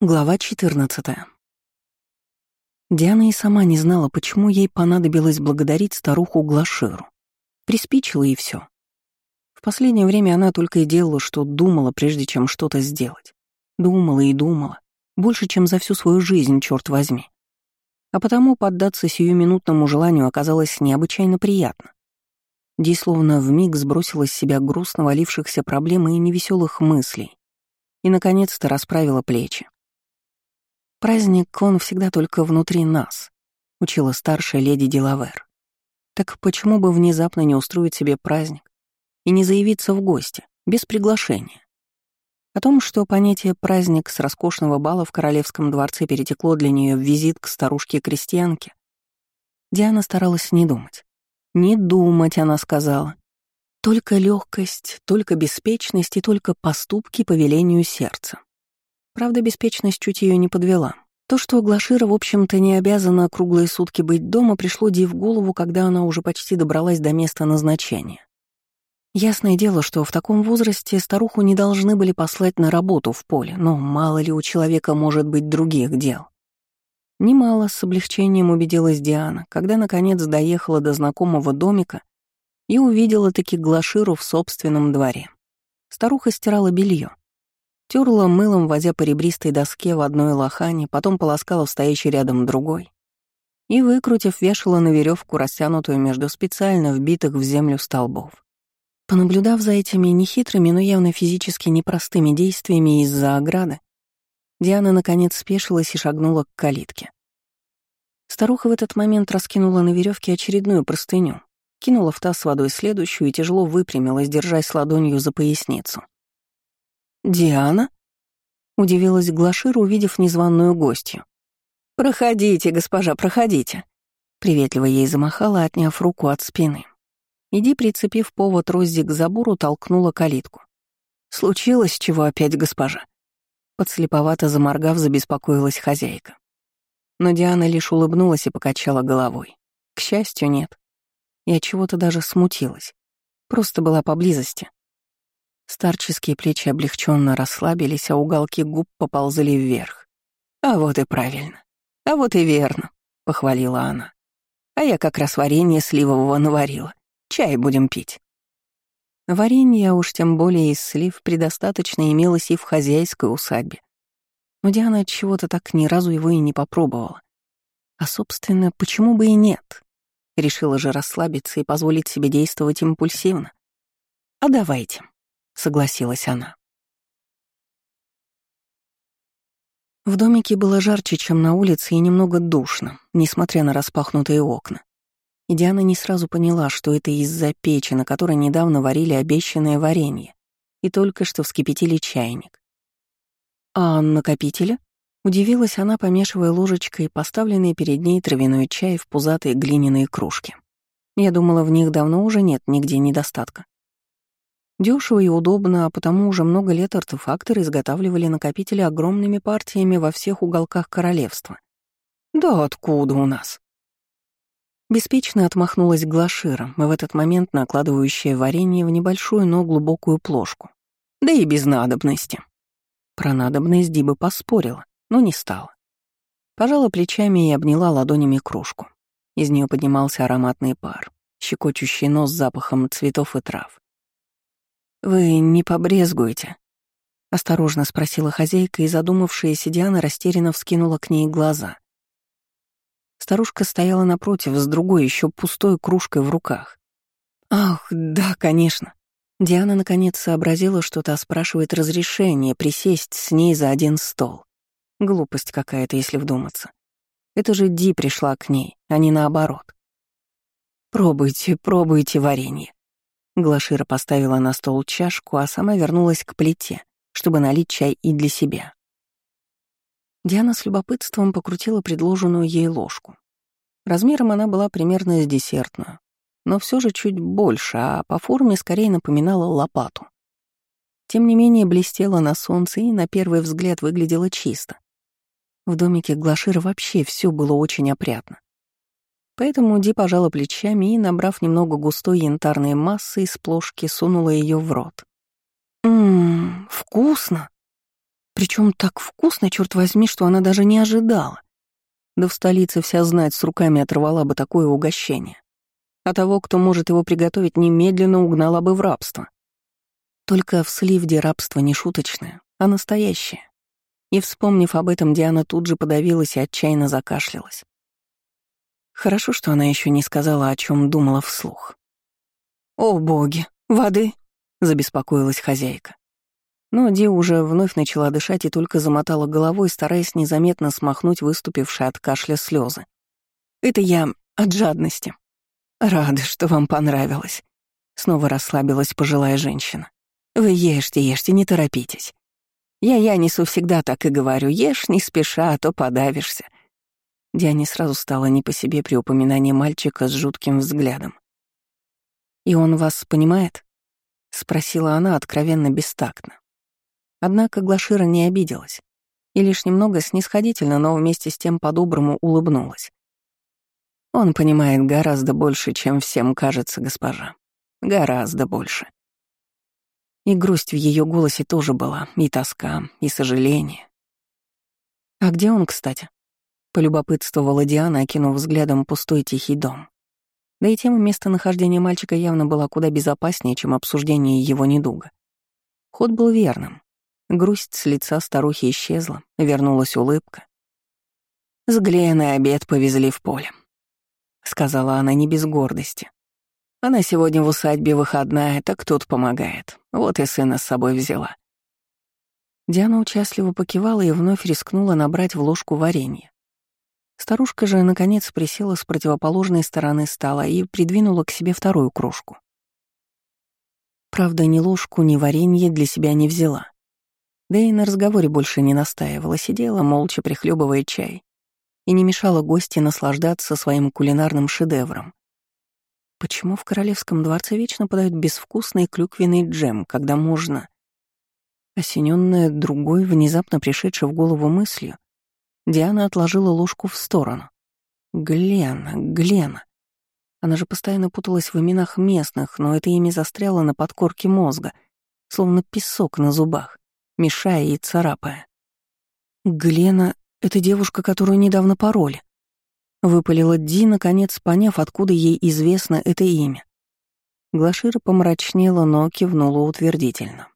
Глава 14. Диана и сама не знала, почему ей понадобилось благодарить старуху Глаширу. Приспичило и все. В последнее время она только и делала, что думала, прежде чем что-то сделать. Думала и думала. Больше, чем за всю свою жизнь, черт возьми. А потому поддаться сиюминутному желанию оказалось необычайно приятно. Ди словно вмиг сбросила с себя груз навалившихся проблем и невеселых мыслей. И, наконец-то, расправила плечи. Праздник, он всегда только внутри нас, учила старшая леди Делавер. Так почему бы внезапно не устроить себе праздник и не заявиться в гости, без приглашения? О том, что понятие «праздник» с роскошного бала в королевском дворце перетекло для нее в визит к старушке-крестьянке, Диана старалась не думать. «Не думать», — она сказала. Только легкость, только беспечность и только поступки по велению сердца. Правда, беспечность чуть ее не подвела. То, что Глашира, в общем-то, не обязана круглые сутки быть дома, пришло Ди в голову, когда она уже почти добралась до места назначения. Ясное дело, что в таком возрасте старуху не должны были послать на работу в поле, но мало ли у человека может быть других дел. Немало с облегчением убедилась Диана, когда наконец доехала до знакомого домика и увидела таки Глаширу в собственном дворе. Старуха стирала белье, Терла мылом, водя по ребристой доске в одной лохане, потом полоскала в стоящей рядом другой. И, выкрутив, вешала на веревку, растянутую между специально вбитых в землю столбов. Понаблюдав за этими нехитрыми, но явно физически непростыми действиями из-за ограды, Диана наконец спешилась и шагнула к калитке. Старуха в этот момент раскинула на веревке очередную простыню, кинула в таз с водой следующую и тяжело выпрямилась, держась ладонью за поясницу. «Диана?» — удивилась Глашира, увидев незваную гостью. «Проходите, госпожа, проходите!» Приветливо ей замахала, отняв руку от спины. Иди, прицепив повод Роззи к забору, толкнула калитку. «Случилось чего опять, госпожа?» Подслеповато заморгав, забеспокоилась хозяйка. Но Диана лишь улыбнулась и покачала головой. К счастью, нет. Я чего-то даже смутилась. Просто была поблизости. Старческие плечи облегченно расслабились, а уголки губ поползли вверх. «А вот и правильно. А вот и верно», — похвалила она. «А я как раз варенье сливового наварила. Чай будем пить». Варенье, а уж тем более из слив, предостаточно имелось и в хозяйской усадьбе. Но Диана от чего-то так ни разу его и не попробовала. А, собственно, почему бы и нет? Решила же расслабиться и позволить себе действовать импульсивно. А давайте согласилась она. В домике было жарче, чем на улице, и немного душно, несмотря на распахнутые окна. И Диана не сразу поняла, что это из-за печи, на которой недавно варили обещанное варенье, и только что вскипятили чайник. «А накопителя?» — удивилась она, помешивая ложечкой поставленный перед ней травяной чай в пузатые глиняные кружки. Я думала, в них давно уже нет нигде недостатка. Дешево и удобно, а потому уже много лет артефакторы изготавливали накопители огромными партиями во всех уголках королевства. «Да откуда у нас?» Беспечно отмахнулась Глашира, в этот момент накладывающая варенье в небольшую, но глубокую плошку. Да и без надобности. Про надобность Диба поспорила, но не стала. Пожала плечами и обняла ладонями кружку. Из нее поднимался ароматный пар, щекочущий нос запахом цветов и трав. «Вы не побрезгуете?» — осторожно спросила хозяйка, и задумавшаяся Диана растерянно вскинула к ней глаза. Старушка стояла напротив, с другой, еще пустой кружкой в руках. «Ах, да, конечно». Диана наконец сообразила, что та спрашивает разрешение присесть с ней за один стол. Глупость какая-то, если вдуматься. Это же Ди пришла к ней, а не наоборот. «Пробуйте, пробуйте варенье. Глашира поставила на стол чашку, а сама вернулась к плите, чтобы налить чай и для себя. Диана с любопытством покрутила предложенную ей ложку. Размером она была примерно с десертную, но все же чуть больше, а по форме скорее напоминала лопату. Тем не менее блестела на солнце и на первый взгляд выглядела чисто. В домике Глашира вообще все было очень опрятно. Поэтому Ди пожала плечами и, набрав немного густой янтарной массы из плошки, сунула ее в рот. «Ммм, вкусно!» Причем так вкусно, черт возьми, что она даже не ожидала. Да в столице вся знать с руками оторвала бы такое угощение. А того, кто может его приготовить, немедленно угнала бы в рабство. Только в Сливде рабство не шуточное, а настоящее. И, вспомнив об этом, Диана тут же подавилась и отчаянно закашлялась. Хорошо, что она еще не сказала, о чем думала вслух. «О, боги! Воды!» — забеспокоилась хозяйка. Но Ди уже вновь начала дышать и только замотала головой, стараясь незаметно смахнуть выступившие от кашля слезы. «Это я от жадности. Рада, что вам понравилось», — снова расслабилась пожилая женщина. «Вы ешьте, ешьте, не торопитесь. Я Янису всегда так и говорю, ешь не спеша, а то подавишься». Диане сразу стало не по себе при упоминании мальчика с жутким взглядом. «И он вас понимает?» — спросила она откровенно бестактно. Однако Глашира не обиделась и лишь немного снисходительно, но вместе с тем по-доброму улыбнулась. «Он понимает гораздо больше, чем всем кажется, госпожа. Гораздо больше». И грусть в ее голосе тоже была, и тоска, и сожаление. «А где он, кстати?» — полюбопытствовала Диана, окинув взглядом пустой тихий дом. Да и тема местонахождения мальчика явно была куда безопаснее, чем обсуждение его недуга. Ход был верным. Грусть с лица старухи исчезла, вернулась улыбка. «С Гленой обед повезли в поле», — сказала она не без гордости. «Она сегодня в усадьбе выходная, так тут помогает. Вот и сына с собой взяла». Диана участливо покивала и вновь рискнула набрать в ложку варенье. Старушка же, наконец, присела с противоположной стороны стола и придвинула к себе вторую кружку. Правда, ни ложку, ни варенье для себя не взяла. Да и на разговоре больше не настаивала, сидела, молча прихлебывая чай, и не мешала гости наслаждаться своим кулинарным шедевром. Почему в королевском дворце вечно подают безвкусный клюквенный джем, когда можно... Осененная другой, внезапно пришедшей в голову мыслью, Диана отложила ложку в сторону. Глена, Глена. Она же постоянно путалась в именах местных, но это имя застряло на подкорке мозга, словно песок на зубах мешая и царапая. «Глена — это девушка, которую недавно пороли», — выпалила Ди, наконец поняв, откуда ей известно это имя. Глашира помрачнела, но кивнула утвердительно.